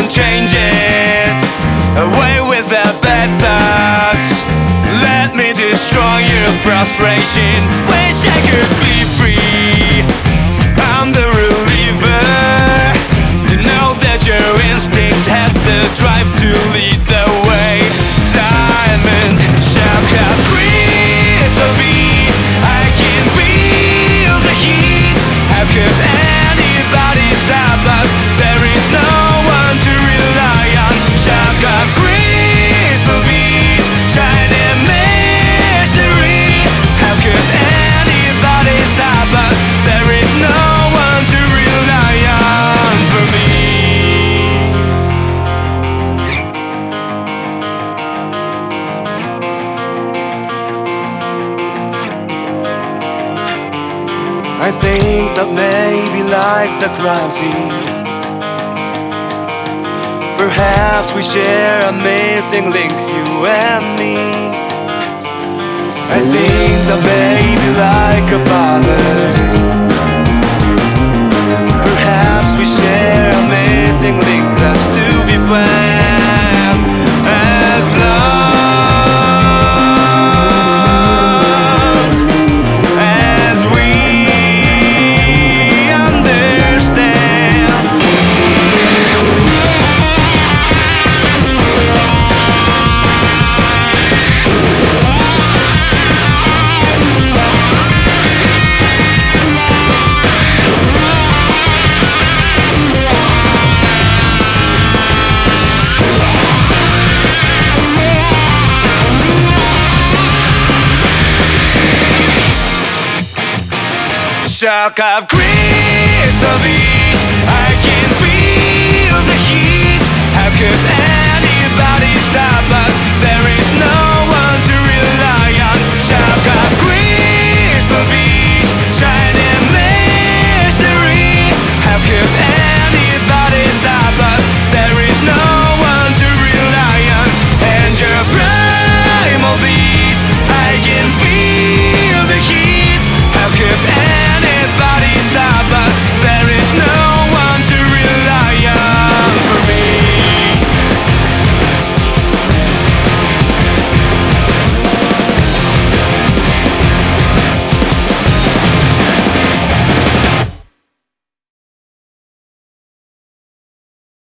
couldn't change it. Away with the bad thoughts. Let me destroy your frustration. Wish I could be free. I think that maybe like the crime scenes. Perhaps we share a missing link, you and me. I think that maybe shock of crystal beat. I can feel the heat.